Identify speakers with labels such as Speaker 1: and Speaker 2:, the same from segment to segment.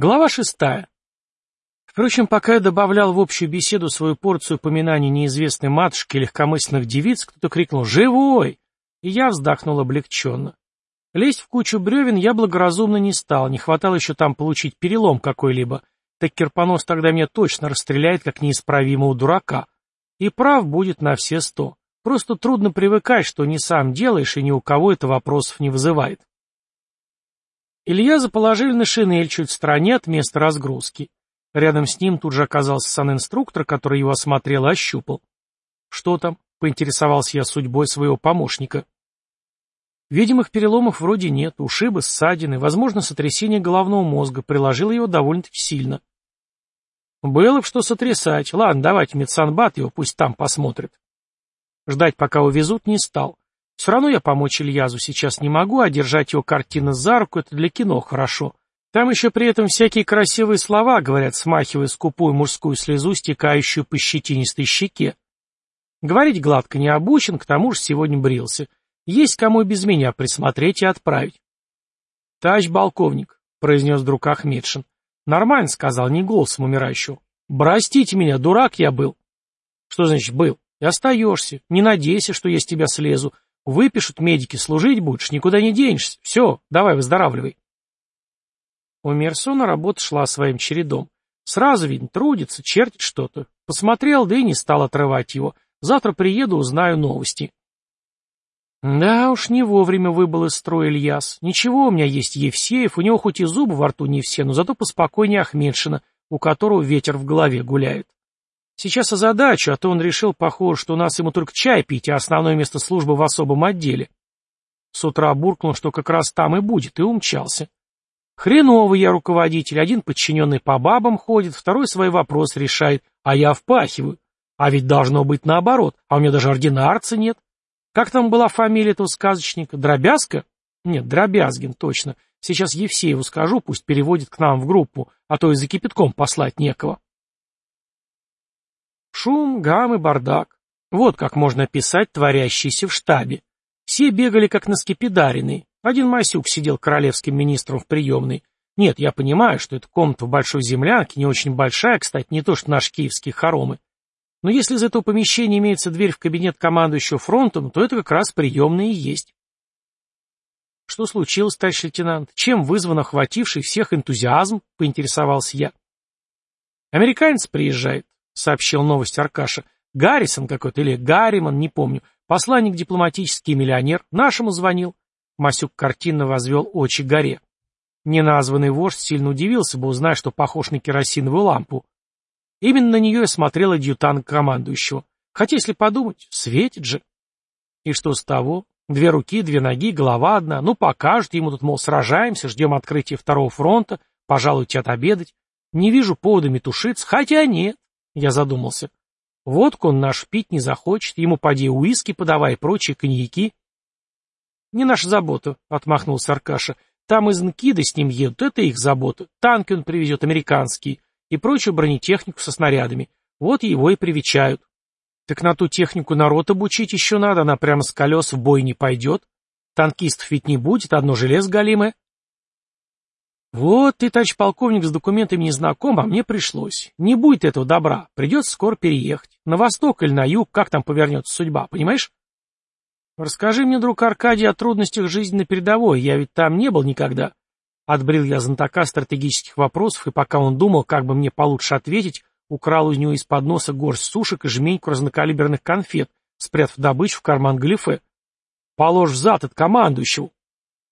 Speaker 1: Глава шестая. Впрочем, пока я добавлял в общую беседу свою порцию упоминаний неизвестной матушки и легкомысленных девиц, кто-то крикнул «Живой!» и я вздохнул облегченно. Лезть в кучу бревен я благоразумно не стал, не хватало еще там получить перелом какой-либо, так Кирпонос тогда меня точно расстреляет, как неисправимого дурака. И прав будет на все сто. Просто трудно привыкать, что не сам делаешь, и ни у кого это вопросов не вызывает. Илья заположили на шинель чуть в стороне от места разгрузки. Рядом с ним тут же оказался сан-инструктор, который его осмотрел и ощупал. «Что там?» — поинтересовался я судьбой своего помощника. Видимых переломов вроде нет, ушибы, ссадины, возможно, сотрясение головного мозга, приложил его довольно-таки сильно. Было бы что сотрясать. Ладно, давайте медсанбат его, пусть там посмотрит. Ждать, пока увезут, не стал. Все равно я помочь Ильязу сейчас не могу, а держать его картины за руку — это для кино хорошо. Там еще при этом всякие красивые слова говорят, смахивая скупую мужскую слезу, стекающую по щетинистой щеке. Говорить гладко не обучен, к тому же сегодня брился. Есть кому без меня присмотреть и отправить. — Товарищ полковник, — произнес друг Ахмедшин. — Нормально, — сказал, не голосом умирающего. — Простите меня, дурак я был. — Что значит «был»? Остаешься. Не надейся, что я с тебя слезу. Выпишут медики, служить будешь, никуда не денешься. Все, давай выздоравливай. У Мерсона работа шла своим чередом. Сразу видно, трудится, чертит что-то. Посмотрел, да и не стал отрывать его. Завтра приеду, узнаю новости. Да уж, не вовремя выбыл из строя Ильяс. Ничего, у меня есть Евсеев, у него хоть и зубы во рту не все, но зато поспокойнее Ахмедшина, у которого ветер в голове гуляет. Сейчас озадачу, а то он решил, похоже, что у нас ему только чай пить, а основное место службы в особом отделе. С утра буркнул, что как раз там и будет, и умчался. Хреновый я руководитель, один подчиненный по бабам ходит, второй свои вопросы решает, а я впахиваю. А ведь должно быть наоборот, а у меня даже ординарца нет. Как там была фамилия этого сказочника? Дробязка? Нет, Дробязгин, точно. Сейчас Евсееву скажу, пусть переводит к нам в группу, а то и за кипятком послать некого. Шум, гам и бардак. Вот как можно описать творящийся в штабе. Все бегали как на скипидаренные. Один Масюк сидел королевским министром в приемной. Нет, я понимаю, что эта комната в большой землянке, не очень большая, кстати, не то что наши киевские хоромы. Но если из этого помещения имеется дверь в кабинет командующего фронтом, то это как раз приемная и есть. Что случилось, товарищ лейтенант? Чем вызван охвативший всех энтузиазм? Поинтересовался я. Американец приезжает сообщил новость Аркаша. Гаррисон какой-то или Гарриман, не помню. Посланник дипломатический миллионер. Нашему звонил. Масюк картинно возвел очи горе. Неназванный вождь сильно удивился бы, узнав, что похож на керосиновую лампу. Именно на нее и смотрел адъютант командующего. Хотя, если подумать, светит же. И что с того? Две руки, две ноги, голова одна. Ну, покажут ему тут, мол, сражаемся, ждем открытия второго фронта, пожалуйте отобедать. Не вижу повода метушиться, хотя нет. Я задумался. Водку он наш пить не захочет, ему поди уиски подавай и прочие коньяки. Не наша забота, — отмахнулся Аркаша. Там из Нкида с ним едут, это их забота. Танки он привезет американские и прочую бронетехнику со снарядами. Вот его и привечают. Так на ту технику народ обучить еще надо, она прямо с колес в бой не пойдет. Танкистов ведь не будет, одно железо галимое. Вот ты, товарищ полковник, с документами не знаком, а мне пришлось. Не будет этого добра, придется скоро переехать. На восток или на юг, как там повернется судьба, понимаешь? Расскажи мне, друг Аркадий, о трудностях жизни на передовой, я ведь там не был никогда. Отбрил я знатока стратегических вопросов, и пока он думал, как бы мне получше ответить, украл у него из-под носа горсть сушек и жменьку разнокалиберных конфет, спрятав добычу в карман галифе. Положь в зад от командующего.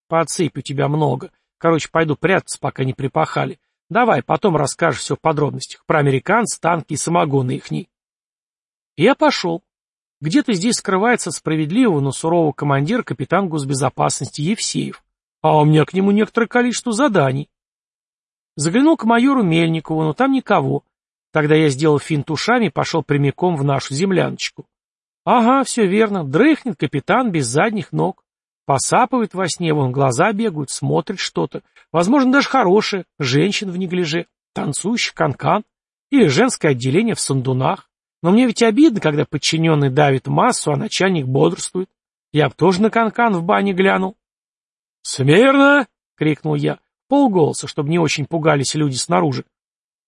Speaker 1: Подсыпь у тебя много. Короче, пойду прятаться, пока не припахали. Давай, потом расскажешь все в подробностях. Про американцев, танки и самогоны ихней. Я пошел. Где-то здесь скрывается справедливого, но сурового командира капитан госбезопасности Евсеев. А у меня к нему некоторое количество заданий. Заглянул к майору Мельникову, но там никого. Тогда я сделал финт ушами и пошел прямиком в нашу земляночку. Ага, все верно, дрыхнет капитан без задних ног. Посапывает во сне, вон глаза бегают, смотрит что-то. Возможно, даже хорошее, женщин в неглиже, танцующий канкан или женское отделение в сандунах. Но мне ведь обидно, когда подчиненный давит массу, а начальник бодрствует. Я б тоже на канкан в бане глянул. «Смирно!» — крикнул я. Полголоса, чтобы не очень пугались люди снаружи.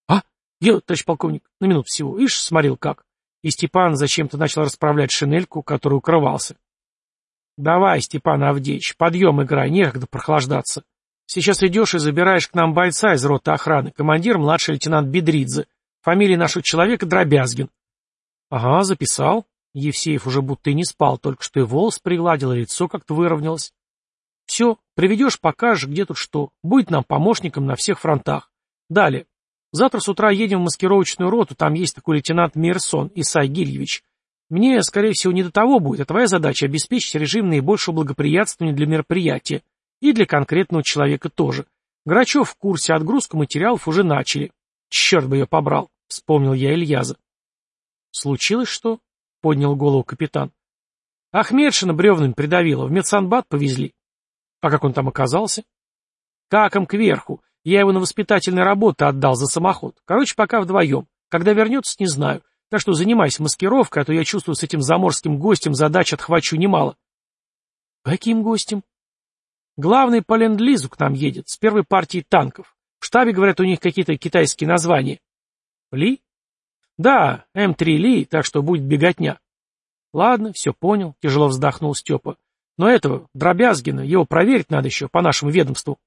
Speaker 1: «А? Я, товарищ полковник, на минуту всего. Ишь, смотрел как». И Степан зачем-то начал расправлять шинельку, которую укрывался. «Давай, Степан Авдеевич, подъем играй, некогда прохлаждаться. Сейчас идешь и забираешь к нам бойца из роты охраны, командир младший лейтенант Бедридзе. Фамилия нашего человека Дробязгин». «Ага, записал». Евсеев уже будто и не спал, только что и волос пригладил, и лицо как-то выровнялось. «Все, приведешь, покажешь, где тут что. Будет нам помощником на всех фронтах. Далее. Завтра с утра едем в маскировочную роту, там есть такой лейтенант Мирсон Исай Гильевич. Мне, скорее всего, не до того будет, а твоя задача — обеспечить режим наибольшего благоприятствования для мероприятия. И для конкретного человека тоже. Грачев в курсе, отгрузку материалов уже начали. Черт бы ее побрал, вспомнил я Ильяза. Случилось что? Поднял голову капитан. Ахмедшина бревнами придавило, в медсанбат повезли. А как он там оказался? Каком кверху. Я его на воспитательные работы отдал за самоход. Короче, пока вдвоем. Когда вернется, не знаю. Так что занимайся маскировкой, а то я чувствую, с этим заморским гостем задач отхвачу немало. Каким гостем? Главный по ленд-лизу к нам едет, с первой партией танков. В штабе, говорят, у них какие-то китайские названия. Ли? Да, М3 Ли, так что будет беготня. Ладно, все понял, тяжело вздохнул Степа. Но этого, Дробязгина, его проверить надо еще по нашему ведомству.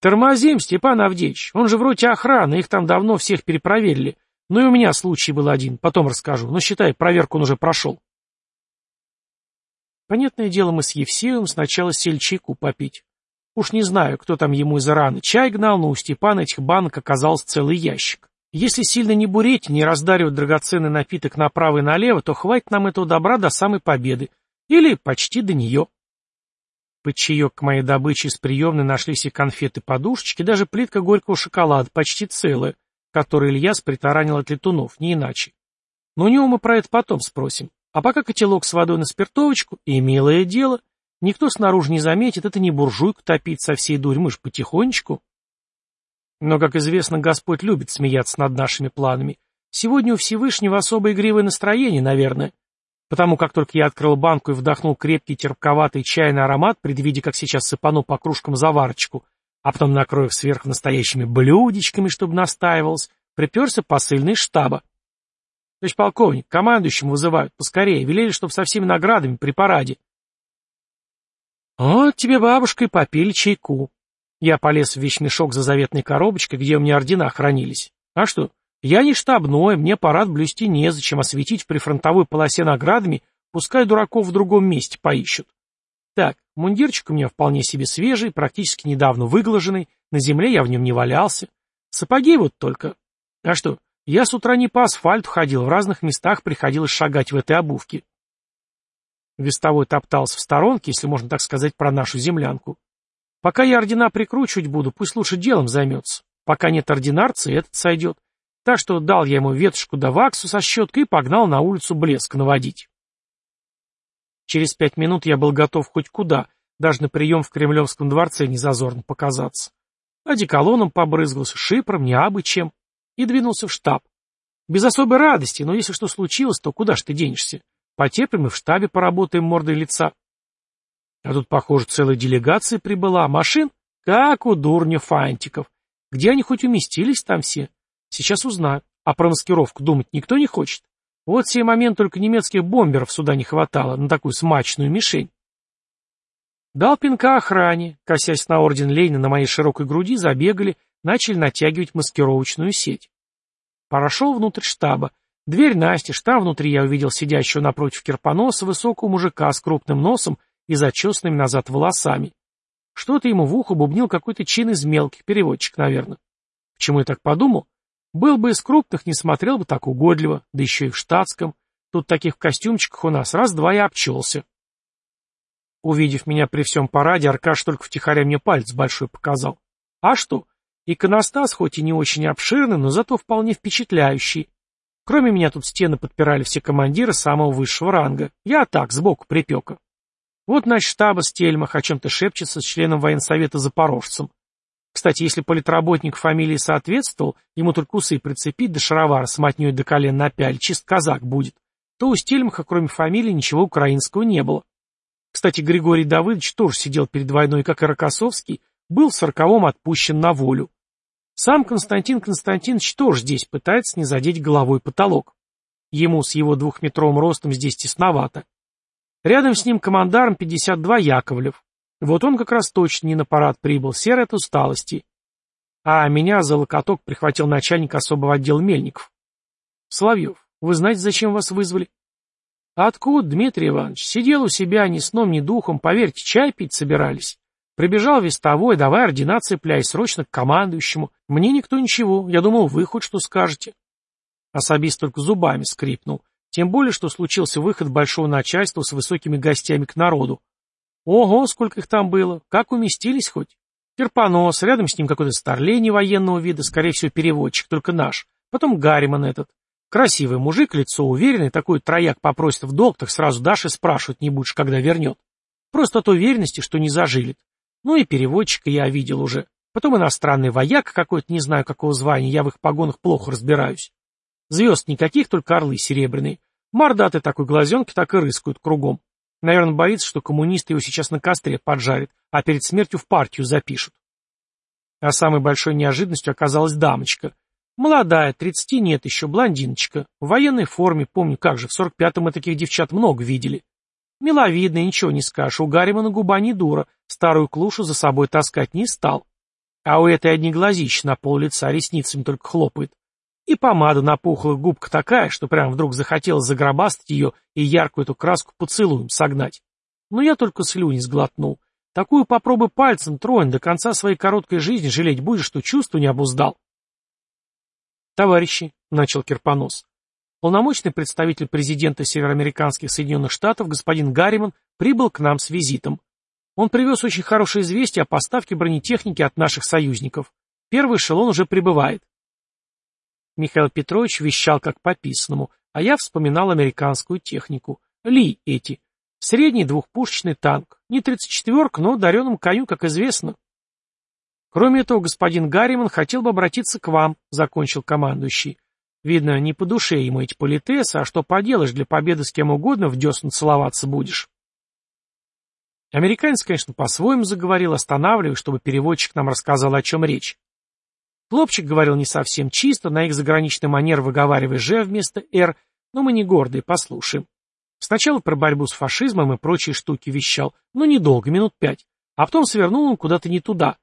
Speaker 1: Тормозим, Степан Авдеевич, он же вроде охраны, их там давно всех перепроверили. Ну и у меня случай был один, потом расскажу, но считай, проверку он уже прошел. Понятное дело, мы с Евсеем сначала сели чайку попить. Уж не знаю, кто там ему из раны чай гнал, но у Степана этих банок оказался целый ящик. Если сильно не буреть, не раздаривать драгоценный напиток направо и налево, то хватит нам этого добра до самой победы. Или почти до нее. Под чаек к моей добыче из приемной нашлись и конфеты-подушечки, даже плитка горького шоколада, почти целая, который Ильяс притаранил от летунов, не иначе. Но у него мы про это потом спросим. А пока котелок с водой на спиртовочку, и милое дело, никто снаружи не заметит, это не буржуйку топить со всей дурь, мы ж потихонечку. Но, как известно, Господь любит смеяться над нашими планами. Сегодня у Всевышнего особо игривое настроение, наверное. Потому как только я открыл банку и вдохнул крепкий терпковатый чайный аромат, предвидя, как сейчас сыпану по кружкам заварочку, а потом накрою их сверху настоящими блюдечками, чтобы настаивалось, приперся посыльный штаба. Товарищ полковник, командующим вызывают, поскорее, велели, чтобы со всеми наградами при параде. Вот тебе бабушка и попили чайку. Я полез в вещмешок за заветной коробочкой, где у меня ордена хранились. А что, я не штабной, мне парад блюсти незачем, осветить в прифронтовой полосе наградами, пускай дураков в другом месте поищут. Так, мундирчик у меня вполне себе свежий, практически недавно выглаженный, на земле я в нем не валялся. Сапоги вот только. А что, я с утра не по асфальту ходил, в разных местах приходилось шагать в этой обувке. Вестовой топтался в сторонке, если можно так сказать, про нашу землянку. Пока я ордена прикручивать буду, пусть лучше делом займется. Пока нет ординарца, этот сойдет. Так что дал я ему ветошку да ваксу со щеткой и погнал на улицу блеск наводить. Через пять минут я был готов хоть куда, даже на прием в Кремлевском дворце незазорно показаться. Одеколоном побрызгался, шипром, не абы чем, и двинулся в штаб. Без особой радости, но если что случилось, то куда ж ты денешься? Потерпим и в штабе поработаем мордой лица. А тут, похоже, целая делегация прибыла. А машин? Как у дурня фантиков. Где они хоть уместились там все? Сейчас узнаю. А про маскировку думать никто не хочет. Вот сей момент только немецких бомберов сюда не хватало, на такую смачную мишень. Дал пинка охране, косясь на орден Ленина на моей широкой груди, забегали, начали натягивать маскировочную сеть. Прошел внутрь штаба. Дверь настежь, там внутри я увидел сидящего напротив Кирпоноса высокого мужика с крупным носом и зачесанными назад волосами. Что-то ему в ухо бубнил какой-то чин из мелких, переводчик, наверное. Почему я так подумал? Был бы из крупных, не смотрел бы так угодливо, да еще и в штатском. Тут таких костюмчиках у нас раз-два и обчелся. Увидев меня при всем параде, Аркаш только втихаря мне палец большой показал. А что? Иконостас хоть и не очень обширный, но зато вполне впечатляющий. Кроме меня тут стены подпирали все командиры самого высшего ранга. Я так, сбоку припека. Вот наш штаба Стельмах о чем-то шепчется с членом военсовета Запорожцем. Кстати, если политработник фамилии соответствовал, ему только усы прицепить до шаровара с мотней до колен напяль, чист казак будет, то у Стельмаха, кроме фамилии, ничего украинского не было. Кстати, Григорий Давыдович тоже сидел перед войной, как и Рокоссовский, был в сороковом отпущен на волю. Сам Константин Константинович тоже здесь пытается не задеть головой потолок. Ему с его двухметровым ростом здесь тесновато. Рядом с ним командарм 52 Яковлев. Вот он как раз точно не на парад прибыл, серый от усталости. А меня за локоток прихватил начальник особого отдела Мельников. Соловьев, вы знаете, зачем вас вызвали? Откуда, Дмитрий Иванович? Сидел у себя ни сном, ни духом, поверьте, чай пить собирались. Прибежал вестовой, давай ординации пляй, срочно к командующему. Мне никто ничего, я думал, вы хоть что скажете. Особист только зубами скрипнул. Тем более, что случился выход большого начальства с высокими гостями к народу. Ого, сколько их там было, как уместились хоть. Терпонос, рядом с ним какой-то старлей военного вида, скорее всего, переводчик, только наш. Потом Гарриман этот. Красивый мужик, лицо уверенный, такой трояк попросит в долг, так сразу дашь и спрашивать не будешь, когда вернет. Просто от уверенности, что не зажилит. Ну и переводчика я видел уже. Потом иностранный вояк какой-то, не знаю какого звания, я в их погонах плохо разбираюсь. Звезд никаких, только орлы серебряные. Мордаты такой глазенки так и рыскают кругом. Наверное, боится, что коммунисты его сейчас на костре поджарят, а перед смертью в партию запишут. А самой большой неожиданностью оказалась дамочка. Молодая, тридцати нет еще, блондиночка. В военной форме, помню, как же, в сорок пятом мы таких девчат много видели. Миловидная, ничего не скажешь, у Гарримана губа не дура, старую клушу за собой таскать не стал. А у этой одни глазища на пол лица ресницами только хлопает. И помада на пухлых губках такая, что прям вдруг захотелось загробастать ее и яркую эту краску поцелуем согнать. Но я только слюни сглотнул. Такую попробуй пальцем тронь, до конца своей короткой жизни жалеть будешь, что чувство не обуздал. «Товарищи», — начал Кирпонос, — полномочный представитель президента североамериканских Соединенных Штатов господин Гарриман прибыл к нам с визитом. Он привез очень хорошее известие о поставке бронетехники от наших союзников. Первый эшелон уже прибывает. Михаил Петрович вещал как по писанному, а я вспоминал американскую технику. Ли эти. Средний двухпушечный танк. Не 34-ка, но дареному коню, как известно. Кроме этого, господин Гарриман хотел бы обратиться к вам, закончил командующий. Видно, не по душе ему эти политесы, а что поделаешь, для победы с кем угодно в десну целоваться будешь. Американец, конечно, по-своему заговорил, останавливая, чтобы переводчик нам рассказал, о чем речь. Хлопчик говорил не совсем чисто, на их заграничный манер выговаривая «же» вместо «р», но мы не гордые, послушаем. Сначала про борьбу с фашизмом и прочие штуки вещал, но недолго, минут пять, а потом свернул он куда-то не туда.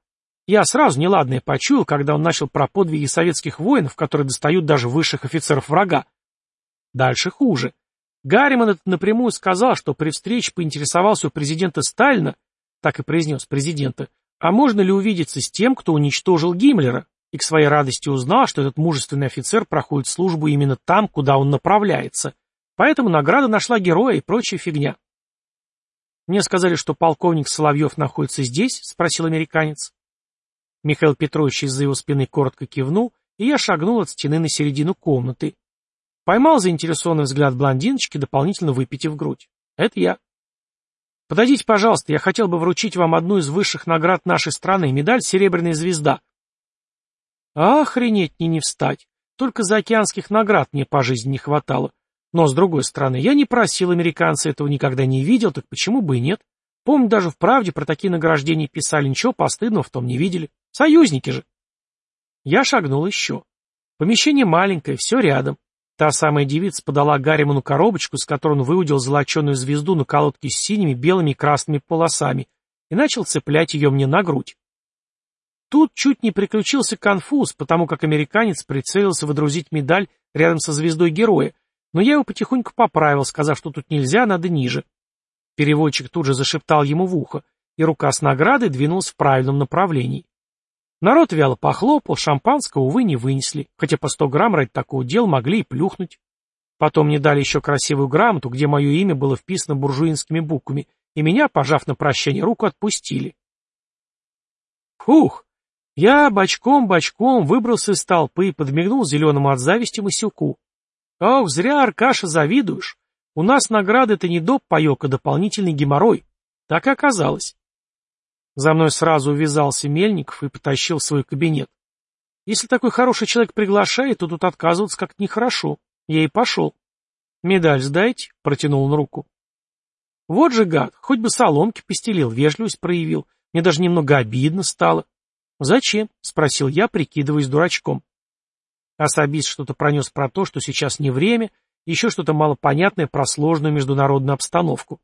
Speaker 1: Я сразу неладное почуял, когда он начал про подвиги советских воинов, которые достают даже высших офицеров врага. Дальше хуже. Гарриман это напрямую сказал, что при встрече поинтересовался у президента Сталина, так и произнес президента, а можно ли увидеться с тем, кто уничтожил Гиммлера, и к своей радости узнал, что этот мужественный офицер проходит службу именно там, куда он направляется. Поэтому награда нашла героя и прочая фигня. «Мне сказали, что полковник Соловьев находится здесь?» — спросил американец. Михаил Петрович из-за его спины коротко кивнул, и я шагнул от стены на середину комнаты. Поймал заинтересованный взгляд блондиночки, дополнительно выпитив грудь. «Это я». «Подойдите, пожалуйста, я хотел бы вручить вам одну из высших наград нашей страны, медаль «Серебряная звезда». Охренеть не не встать. Только заокеанских наград мне по жизни не хватало. Но, с другой стороны, я не просил американца этого никогда не видел, так почему бы и нет? Помню, даже в «Правде» про такие награждения писали, ничего постыдного в том не видели. Союзники же. Я шагнул еще. Помещение маленькое, все рядом. Та самая девица подала Гарриману коробочку, с которой он выудил золоченую звезду на колодке с синими, белыми и красными полосами, и начал цеплять ее мне на грудь. Тут чуть не приключился конфуз, потому как американец прицелился выдрузить медаль рядом со звездой героя, но я его потихоньку поправил, сказав, что тут нельзя, надо ниже. Переводчик тут же зашептал ему в ухо, и рука с наградой двинулась в правильном направлении. Народ вяло похлопал, шампанского, увы, не вынесли, хотя по сто грамм ради такого дела могли и плюхнуть. Потом мне дали еще красивую грамоту, где мое имя было вписано буржуинскими буквами, и меня, пожав на прощание руку, отпустили. Фух, я бочком-бочком выбрался из толпы и подмигнул зеленому от зависти Масюку. Ох, зря, Аркаша, завидуешь. У нас награды это не доп паёк, а дополнительный геморрой. Так и оказалось. За мной сразу увязался Мельников и потащил в свой кабинет. Если такой хороший человек приглашает, то тут отказываться как-то нехорошо. Я и пошел. «Медаль сдайте», — протянул он руку. Вот же гад, хоть бы соломки постелил, вежливость проявил. Мне даже немного обидно стало. «Зачем?» — спросил я, прикидываясь дурачком. Особист что-то пронес про то, что сейчас не время, еще что-то малопонятное про сложную международную обстановку.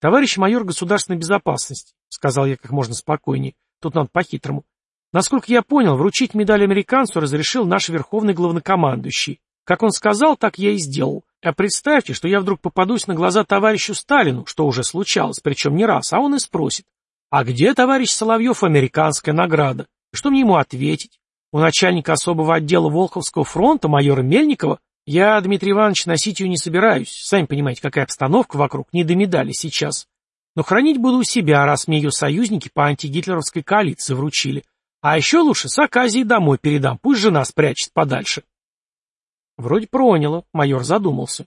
Speaker 1: «Товарищ майор государственной безопасности», — сказал я как можно спокойнее, тут надо по-хитрому. Насколько я понял, вручить медаль американцу разрешил наш верховный главнокомандующий. Как он сказал, так я и сделал. А представьте, что я вдруг попадусь на глаза товарищу Сталину, что уже случалось, причем не раз, а он и спросит, а где, товарищ Соловьев, американская награда? Что мне ему ответить? У начальника особого отдела Волховского фронта, майора Мельникова, я, Дмитрий Иванович, носить ее не собираюсь. Сами понимаете, какая обстановка вокруг, не до медали сейчас. Но хранить буду у себя, раз мне ее союзники по антигитлеровской коалиции вручили. А еще лучше с Аказией домой передам, пусть жена спрячет подальше. Вроде проняло, майор задумался.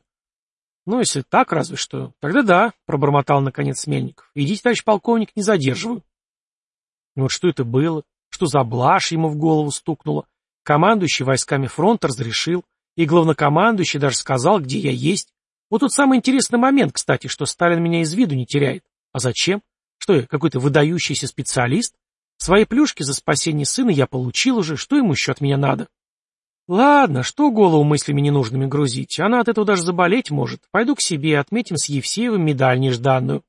Speaker 1: Ну, если так, разве что. Тогда да, пробормотал наконец Мельников. Идите, товарищ полковник, не задерживаю. Вот что это было? Что за блажь ему в голову стукнуло? Командующий войсками фронта разрешил, и главнокомандующий даже сказал, где я есть. Вот тут самый интересный момент, кстати, что Сталин меня из виду не теряет. А зачем? Что я, какой-то выдающийся специалист? Свои плюшки за спасение сына я получил уже, что ему еще от меня надо? Ладно, что голову мыслями ненужными грузить, она от этого даже заболеть может. Пойду к себе, отметим с Евсеевым медаль нежданную.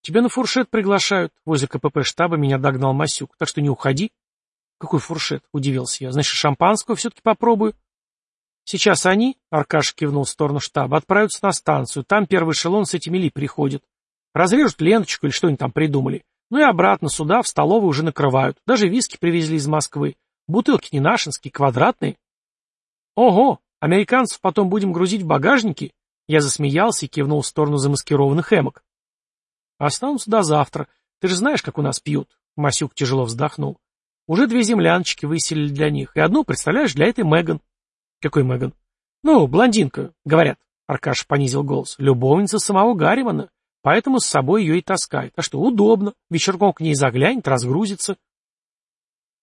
Speaker 1: Тебя на фуршет приглашают. Возле КПП штаба меня догнал Масюк, так что не уходи. Какой фуршет? Удивился я. Значит, шампанского все-таки попробую. Сейчас они, Аркаша кивнул в сторону штаба, отправятся на станцию. Там первый эшелон с этими ли приходит. Разрежут ленточку или что они там придумали. Ну и обратно сюда, в столовую уже накрывают. Даже виски привезли из Москвы. Бутылки не нашинские, квадратные. Ого, американцев потом будем грузить в багажники? Я засмеялся и кивнул в сторону замаскированных эмок. Останутся до завтра. Ты же знаешь, как у нас пьют. Масюк тяжело вздохнул. Уже две земляночки выселили для них. И одну, представляешь, для этой Меган. Какой Меган? Ну, блондинка, говорят. Аркаш понизил голос. Любовница самого Гарримана. Поэтому с собой ее и таскает. А что, удобно. Вечерком к ней заглянет, разгрузится.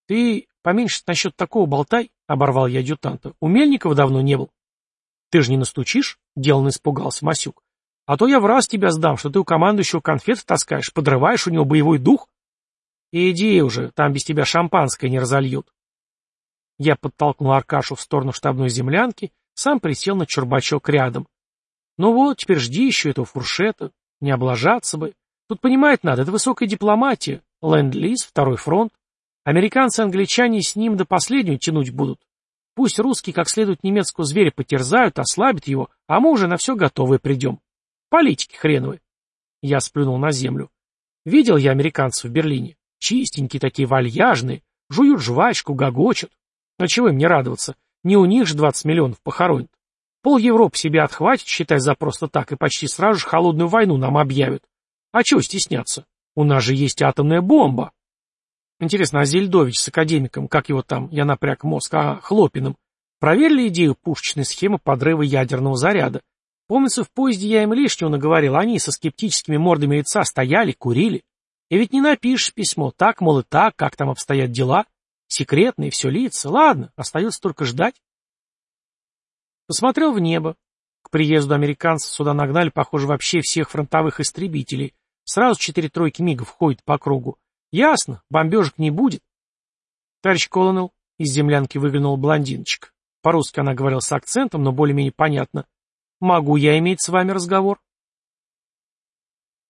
Speaker 1: Ты поменьше насчет такого болтай, — оборвал я адъютанта. У Мельникова давно не был. Ты же не настучишь? — деланно испугался Масюк. А то я в раз тебя сдам, что ты у командующего конфеты таскаешь, подрываешь у него боевой дух. Иди уже, там без тебя шампанское не разольют. Я подтолкнул Аркашу в сторону штабной землянки, сам присел на чурбачок рядом. Ну вот, теперь жди еще этого фуршета. Не облажаться бы. Тут понимать надо, это высокая дипломатия. Ленд-лиз, второй фронт. Американцы англичане с ним до последнего тянуть будут. Пусть русские как следует немецкого зверя потерзают, ослабят его, а мы уже на все готовые придем. Политики хреновые. Я сплюнул на землю. Видел я американцев в Берлине. Чистенькие такие, вальяжные. Жуют жвачку, гогочут. Но чего им не радоваться? Не у них же 20 миллионов похоронят. Пол Европы себя отхватит, считай за просто так, и почти сразу же холодную войну нам объявят. А чего стесняться? У нас же есть атомная бомба. Интересно, а Зельдович с академиком, как его там, я напряг мозг, а Хлопиным, проверили идею пушечной схемы подрыва ядерного заряда? Помнится, в поезде я им лишнего наговорил, они со скептическими мордами лица стояли, курили. И ведь не напишешь письмо, так, мол, и так, как там обстоят дела. Секретные, все лица. Ладно, остается только ждать. Посмотрел в небо. К приезду американцев сюда нагнали, похоже, вообще всех фронтовых истребителей. Сразу четыре тройки мигов ходят по кругу. Ясно, бомбежек не будет. Товарищ Колонел, из землянки выглянул блондиночка. По-русски она говорила с акцентом, но более-менее понятно. «Могу я иметь с вами разговор?»